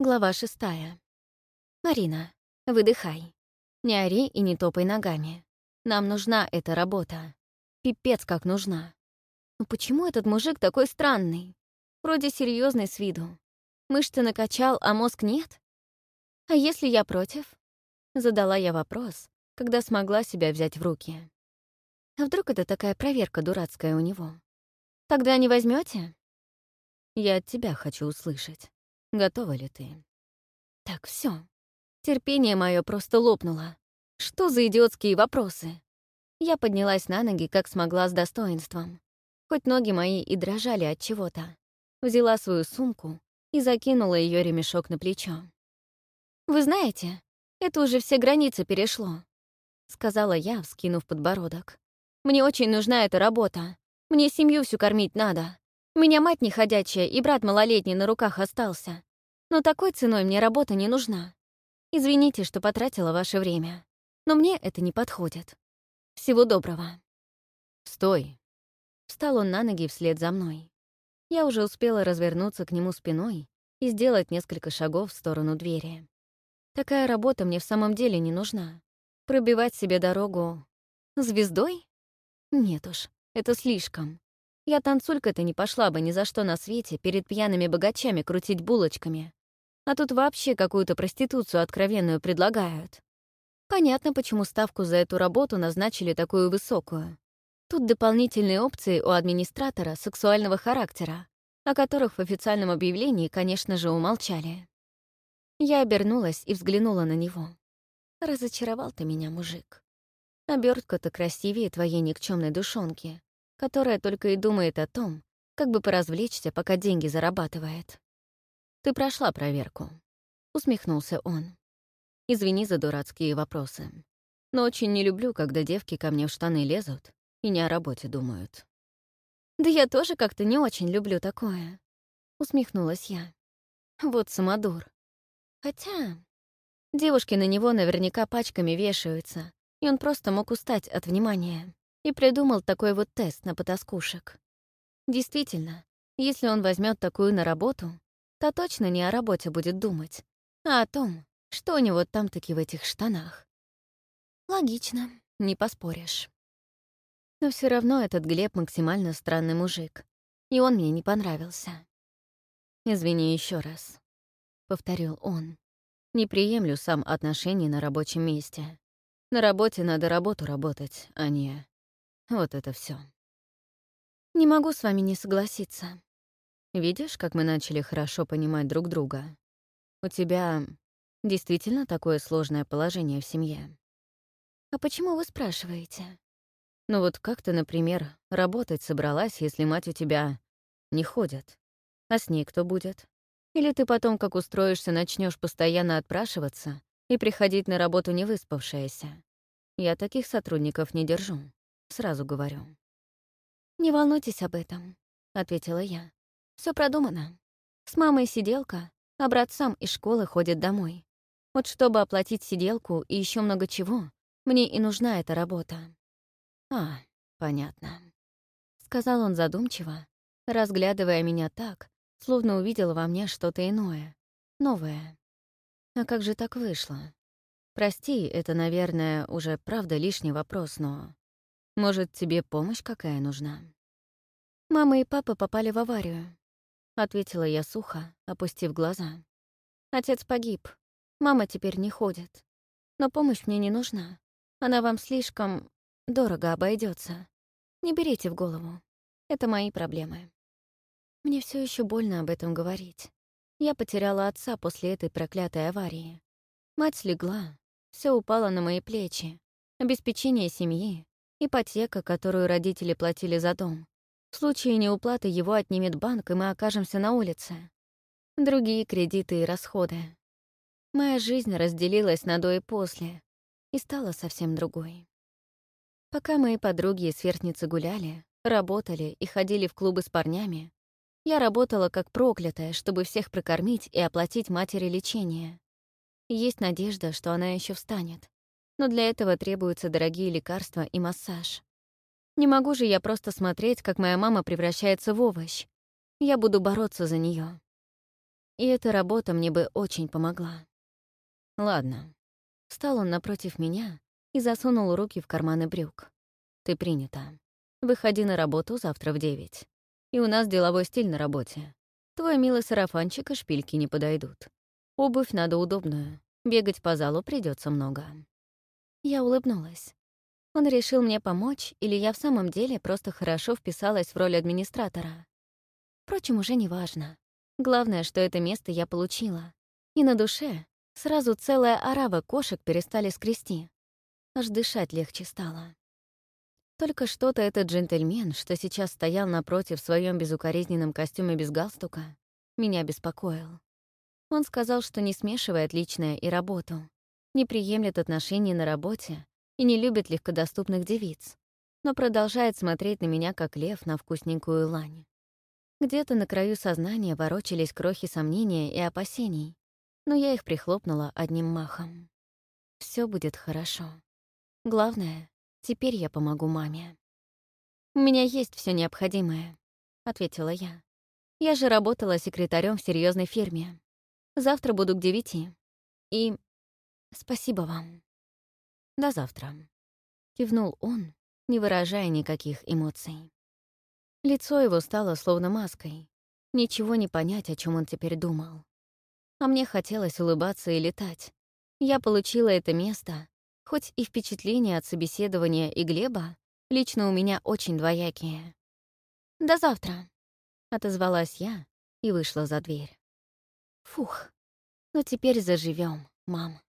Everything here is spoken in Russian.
Глава шестая. «Марина, выдыхай. Не ори и не топай ногами. Нам нужна эта работа. Пипец как нужна. Но почему этот мужик такой странный? Вроде серьезный с виду. Мышцы накачал, а мозг нет? А если я против? Задала я вопрос, когда смогла себя взять в руки. А вдруг это такая проверка дурацкая у него? Тогда не возьмете? Я от тебя хочу услышать. Готова ли ты? Так, все. Терпение мое просто лопнуло. Что за идиотские вопросы? Я поднялась на ноги, как смогла с достоинством. Хоть ноги мои и дрожали от чего-то. Взяла свою сумку и закинула ее ремешок на плечо. «Вы знаете, это уже все границы перешло», — сказала я, вскинув подбородок. «Мне очень нужна эта работа. Мне семью всю кормить надо. Меня мать неходячая и брат малолетний на руках остался. Но такой ценой мне работа не нужна. Извините, что потратила ваше время. Но мне это не подходит. Всего доброго. Стой. Встал он на ноги вслед за мной. Я уже успела развернуться к нему спиной и сделать несколько шагов в сторону двери. Такая работа мне в самом деле не нужна. Пробивать себе дорогу звездой? Нет уж, это слишком. Я танцулька-то не пошла бы ни за что на свете перед пьяными богачами крутить булочками. А тут вообще какую-то проституцию откровенную предлагают. Понятно, почему ставку за эту работу назначили такую высокую. Тут дополнительные опции у администратора сексуального характера, о которых в официальном объявлении, конечно же, умолчали. Я обернулась и взглянула на него. Разочаровал ты меня, мужик. Обертка-то красивее твоей никчемной душонки, которая только и думает о том, как бы поразвлечься, пока деньги зарабатывает. «Ты прошла проверку», — усмехнулся он. «Извини за дурацкие вопросы, но очень не люблю, когда девки ко мне в штаны лезут и не о работе думают». «Да я тоже как-то не очень люблю такое», — усмехнулась я. «Вот самодур. Хотя девушки на него наверняка пачками вешаются, и он просто мог устать от внимания и придумал такой вот тест на потаскушек. Действительно, если он возьмет такую на работу, то точно не о работе будет думать, а о том, что у него там-таки в этих штанах. Логично, не поспоришь. Но все равно этот Глеб максимально странный мужик, и он мне не понравился. «Извини еще раз», — повторил он. «Не приемлю сам отношений на рабочем месте. На работе надо работу работать, а не...» Вот это все. Не могу с вами не согласиться. Видишь, как мы начали хорошо понимать друг друга? У тебя действительно такое сложное положение в семье. А почему вы спрашиваете? Ну вот как ты, например, работать собралась, если мать у тебя не ходит? А с ней кто будет? Или ты потом, как устроишься, начнешь постоянно отпрашиваться и приходить на работу не выспавшаяся? Я таких сотрудников не держу. Сразу говорю. «Не волнуйтесь об этом», — ответила я. Все продумано. С мамой сиделка, а брат сам из школы ходит домой. Вот чтобы оплатить сиделку и еще много чего, мне и нужна эта работа». «А, понятно», — сказал он задумчиво, разглядывая меня так, словно увидел во мне что-то иное, новое. «А как же так вышло? Прости, это, наверное, уже правда лишний вопрос, но может, тебе помощь какая нужна?» «Мама и папа попали в аварию», — ответила я сухо, опустив глаза. «Отец погиб. Мама теперь не ходит. Но помощь мне не нужна. Она вам слишком дорого обойдется. Не берите в голову. Это мои проблемы». Мне все еще больно об этом говорить. Я потеряла отца после этой проклятой аварии. Мать слегла, все упало на мои плечи. Обеспечение семьи, ипотека, которую родители платили за дом. В случае неуплаты его отнимет банк, и мы окажемся на улице. Другие кредиты и расходы. Моя жизнь разделилась на до и после и стала совсем другой. Пока мои подруги и сверстницы гуляли, работали и ходили в клубы с парнями, я работала как проклятая, чтобы всех прокормить и оплатить матери лечение. Есть надежда, что она еще встанет но для этого требуются дорогие лекарства и массаж. Не могу же я просто смотреть, как моя мама превращается в овощ. Я буду бороться за нее. И эта работа мне бы очень помогла. Ладно. Встал он напротив меня и засунул руки в карманы брюк. Ты принята. Выходи на работу завтра в девять. И у нас деловой стиль на работе. Твой милый сарафанчик и шпильки не подойдут. Обувь надо удобную. Бегать по залу придется много. Я улыбнулась. Он решил мне помочь, или я в самом деле просто хорошо вписалась в роль администратора. Впрочем, уже не важно. Главное, что это место я получила. И на душе сразу целая орава кошек перестали скрести. Аж дышать легче стало. Только что-то этот джентльмен, что сейчас стоял напротив в своем безукоризненном костюме без галстука, меня беспокоил. Он сказал, что не смешивает личное и работу, не приемлет отношений на работе и не любит легкодоступных девиц, но продолжает смотреть на меня как лев на вкусненькую лань. Где-то на краю сознания ворочались крохи сомнения и опасений, но я их прихлопнула одним махом. Все будет хорошо. Главное, теперь я помогу маме. «У меня есть все необходимое», — ответила я. «Я же работала секретарем в серьезной фирме. Завтра буду к девяти. И спасибо вам». «До завтра», — кивнул он, не выражая никаких эмоций. Лицо его стало словно маской. Ничего не понять, о чем он теперь думал. А мне хотелось улыбаться и летать. Я получила это место, хоть и впечатления от собеседования и Глеба лично у меня очень двоякие. «До завтра», — отозвалась я и вышла за дверь. Фух, ну теперь заживем, мам.